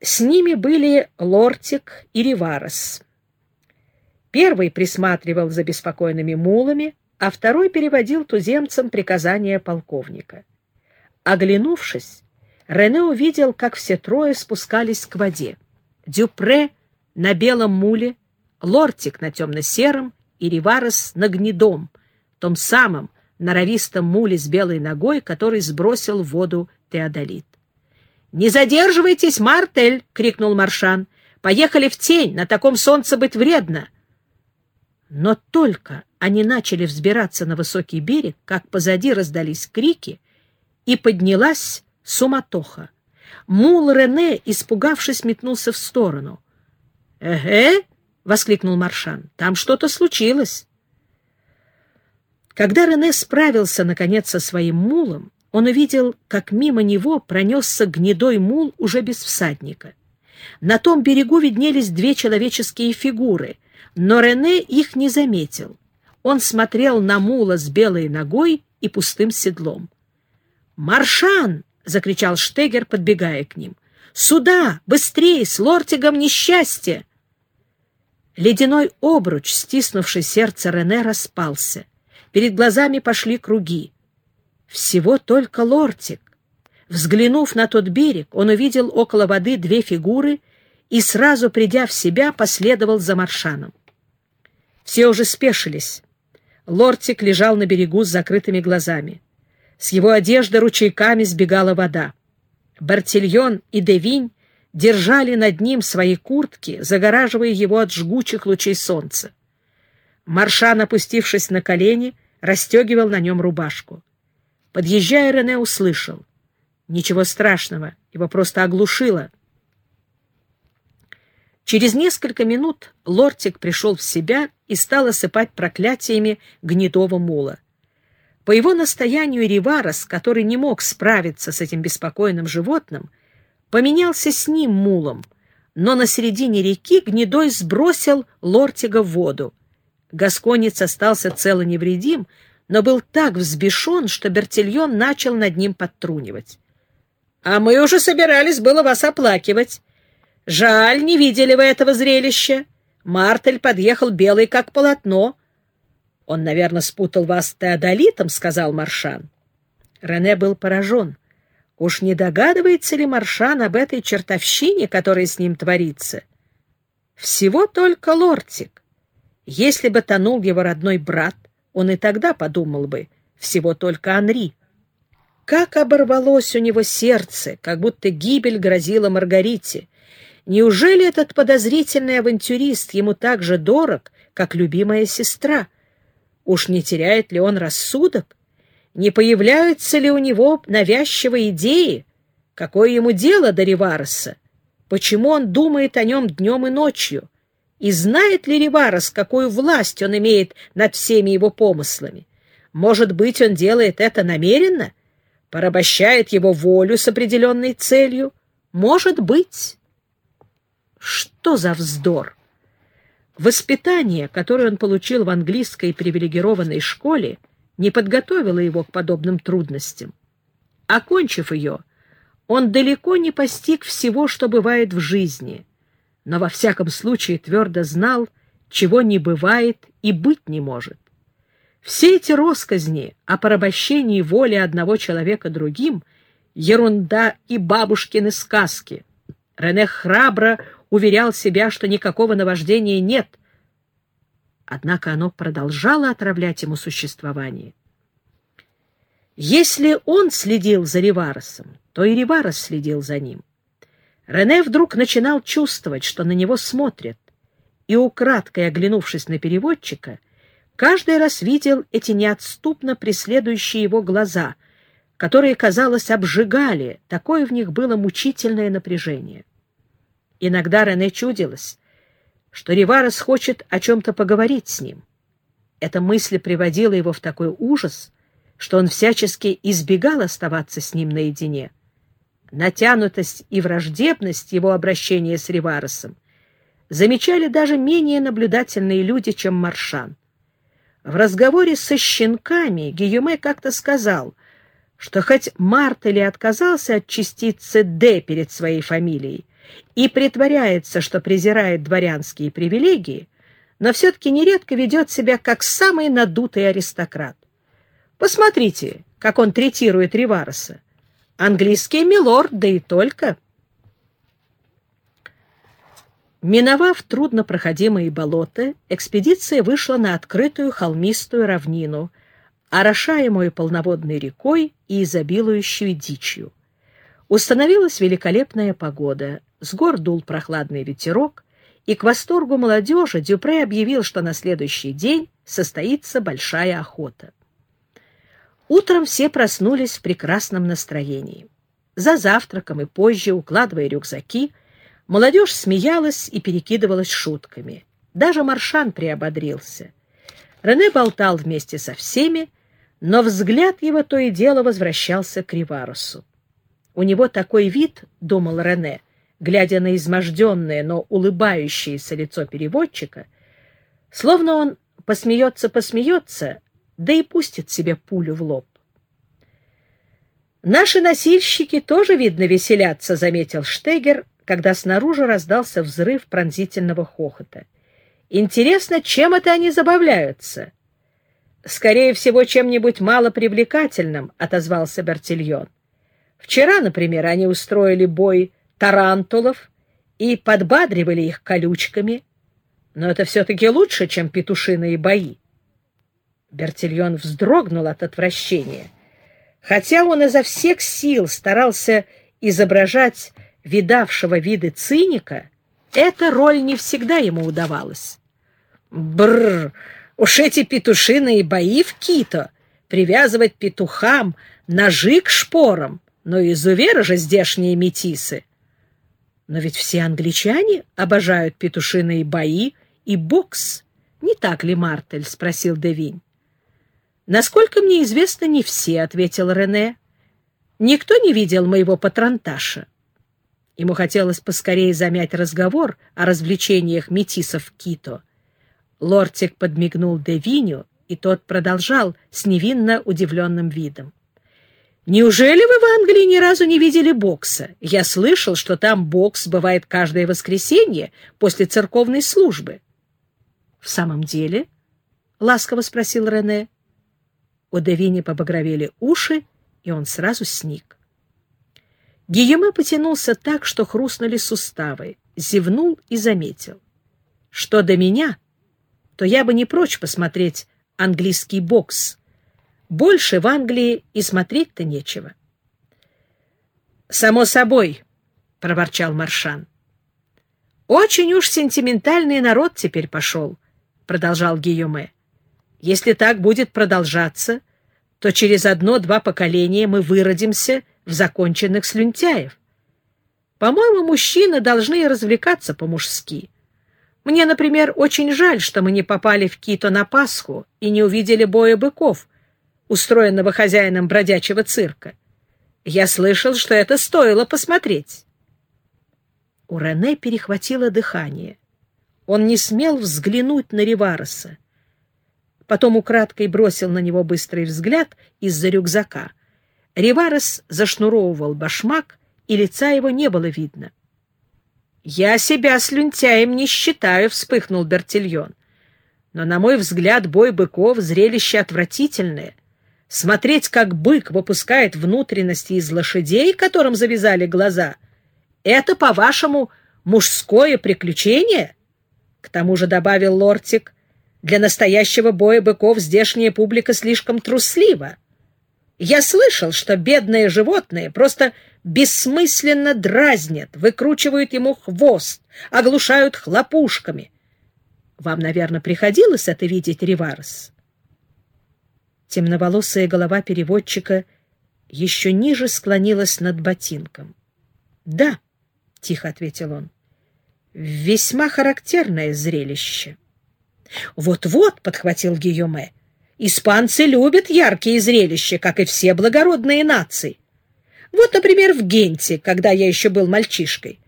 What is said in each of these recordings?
С ними были Лортик и Риварес. Первый присматривал за беспокойными мулами, а второй переводил туземцам приказания полковника. Оглянувшись, Рене увидел, как все трое спускались к воде. Дюпре на белом муле, Лортик на темно-сером и Риварес на гнедом, том самом норовистом муле с белой ногой, который сбросил в воду Теодолит. «Не задерживайтесь, Мартель!» — крикнул Маршан. «Поехали в тень, на таком солнце быть вредно!» Но только они начали взбираться на высокий берег, как позади раздались крики, и поднялась суматоха. Мул Рене, испугавшись, метнулся в сторону. «Эге!» — воскликнул Маршан. «Там что-то случилось!» Когда Рене справился, наконец, со своим мулом, он увидел, как мимо него пронесся гнедой мул уже без всадника. На том берегу виднелись две человеческие фигуры, но Рене их не заметил. Он смотрел на мула с белой ногой и пустым седлом. «Маршан!» — закричал Штегер, подбегая к ним. «Сюда! Быстрее! С лортигом несчастье!» Ледяной обруч, стиснувший сердце Рене, распался. Перед глазами пошли круги. Всего только лортик. Взглянув на тот берег, он увидел около воды две фигуры и, сразу придя в себя, последовал за Маршаном. Все уже спешились. Лортик лежал на берегу с закрытыми глазами. С его одежды ручейками сбегала вода. Бартильон и Девинь держали над ним свои куртки, загораживая его от жгучих лучей солнца. Маршан, опустившись на колени, расстегивал на нем рубашку. Подъезжая, Рене услышал. Ничего страшного, его просто оглушило. Через несколько минут лортик пришел в себя и стал осыпать проклятиями гнедого мула. По его настоянию Риварос, который не мог справиться с этим беспокойным животным, поменялся с ним мулом, но на середине реки гнедой сбросил лортига в воду. Гасконец остался цел и невредим, но был так взбешен, что Бертильон начал над ним подтрунивать. — А мы уже собирались было вас оплакивать. Жаль, не видели вы этого зрелища. Мартель подъехал белый, как полотно. — Он, наверное, спутал вас с Теодолитом, — сказал Маршан. Рене был поражен. Уж не догадывается ли Маршан об этой чертовщине, которая с ним творится? Всего только лортик. Если бы тонул его родной брат, он и тогда подумал бы, всего только Анри. Как оборвалось у него сердце, как будто гибель грозила Маргарите. Неужели этот подозрительный авантюрист ему так же дорог, как любимая сестра? Уж не теряет ли он рассудок? Не появляются ли у него навязчивые идеи? Какое ему дело до Ривареса? Почему он думает о нем днем и ночью? И знает ли Риварес, какую власть он имеет над всеми его помыслами? Может быть, он делает это намеренно? Порабощает его волю с определенной целью? Может быть. Что за вздор? Воспитание, которое он получил в английской привилегированной школе, не подготовило его к подобным трудностям. Окончив ее, он далеко не постиг всего, что бывает в жизни — но во всяком случае твердо знал, чего не бывает и быть не может. Все эти росказни о порабощении воли одного человека другим — ерунда и бабушкины сказки. Рене храбро уверял себя, что никакого наваждения нет. Однако оно продолжало отравлять ему существование. Если он следил за Риваросом, то и Риварос следил за ним. Рене вдруг начинал чувствовать, что на него смотрят, и, украдкой оглянувшись на переводчика, каждый раз видел эти неотступно преследующие его глаза, которые, казалось, обжигали, такое в них было мучительное напряжение. Иногда Рене чудилось, что Риварес хочет о чем-то поговорить с ним. Эта мысль приводила его в такой ужас, что он всячески избегал оставаться с ним наедине — натянутость и враждебность его обращения с Риваросом замечали даже менее наблюдательные люди, чем Маршан. В разговоре со щенками Гийоме как-то сказал, что хоть Мартели отказался от частицы «Д» перед своей фамилией и притворяется, что презирает дворянские привилегии, но все-таки нередко ведет себя как самый надутый аристократ. Посмотрите, как он третирует Ривареса. Английский милорд, да и только. Миновав труднопроходимые болота, экспедиция вышла на открытую холмистую равнину, орошаемую полноводной рекой и изобилующую дичью. Установилась великолепная погода, с гор дул прохладный ветерок, и к восторгу молодежи Дюпре объявил, что на следующий день состоится большая охота. Утром все проснулись в прекрасном настроении. За завтраком и позже, укладывая рюкзаки, молодежь смеялась и перекидывалась шутками. Даже Маршан приободрился. Рене болтал вместе со всеми, но взгляд его то и дело возвращался к Риварусу. У него такой вид, — думал Рене, глядя на изможденное, но улыбающееся лицо переводчика, словно он посмеется-посмеется, да и пустит себе пулю в лоб. «Наши носильщики тоже, видно, веселятся», — заметил Штегер, когда снаружи раздался взрыв пронзительного хохота. «Интересно, чем это они забавляются?» «Скорее всего, чем-нибудь малопривлекательным», — отозвался Бертильон. «Вчера, например, они устроили бой тарантулов и подбадривали их колючками, но это все-таки лучше, чем петушиные бои». Бертильон вздрогнул от отвращения. Хотя он изо всех сил старался изображать видавшего виды циника, эта роль не всегда ему удавалась. Бррр! Уж эти петушиные бои в Кито, привязывать петухам ножи к шпорам, но изуверы же здешние метисы. Но ведь все англичане обожают петушиные бои и бокс. Не так ли, Мартель? — спросил Девинь. «Насколько мне известно, не все», — ответил Рене. «Никто не видел моего патронташа». Ему хотелось поскорее замять разговор о развлечениях метисов Кито — Лортик подмигнул Девиню, и тот продолжал с невинно удивленным видом. «Неужели вы в Англии ни разу не видели бокса? Я слышал, что там бокс бывает каждое воскресенье после церковной службы». «В самом деле?» — ласково спросил Рене. У Девини побагровели уши, и он сразу сник. Гийоме потянулся так, что хрустнули суставы, зевнул и заметил. «Что до меня?» то я бы не прочь посмотреть английский бокс. Больше в Англии и смотреть-то нечего. «Само собой», — проворчал Маршан. «Очень уж сентиментальный народ теперь пошел», — продолжал Гийоме. «Если так будет продолжаться, то через одно-два поколения мы выродимся в законченных слюнтяев. По-моему, мужчины должны развлекаться по-мужски». Мне, например, очень жаль, что мы не попали в Кито на Пасху и не увидели боя быков, устроенного хозяином бродячего цирка. Я слышал, что это стоило посмотреть. У Рене перехватило дыхание. Он не смел взглянуть на Ривареса. Потом украдкой бросил на него быстрый взгляд из-за рюкзака. Риварес зашнуровывал башмак, и лица его не было видно. «Я себя слюнтяем не считаю», — вспыхнул Бертильон. «Но, на мой взгляд, бой быков — зрелище отвратительное. Смотреть, как бык выпускает внутренности из лошадей, которым завязали глаза, это, по-вашему, мужское приключение?» К тому же, — добавил Лортик, — для настоящего боя быков здешняя публика слишком труслива. Я слышал, что бедные животные просто бессмысленно дразнят, выкручивают ему хвост, оглушают хлопушками. Вам, наверное, приходилось это видеть, Риварес? Темноволосая голова переводчика еще ниже склонилась над ботинком. — Да, — тихо ответил он, — весьма характерное зрелище. Вот — Вот-вот, — подхватил Гийоме, — Испанцы любят яркие зрелища, как и все благородные нации. Вот, например, в Генте, когда я еще был мальчишкой,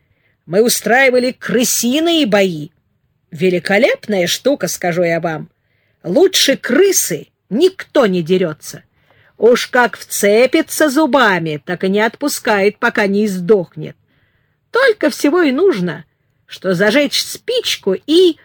мы устраивали крысиные бои. Великолепная штука, скажу я вам. Лучше крысы никто не дерется. Уж как вцепится зубами, так и не отпускает, пока не издохнет. Только всего и нужно, что зажечь спичку и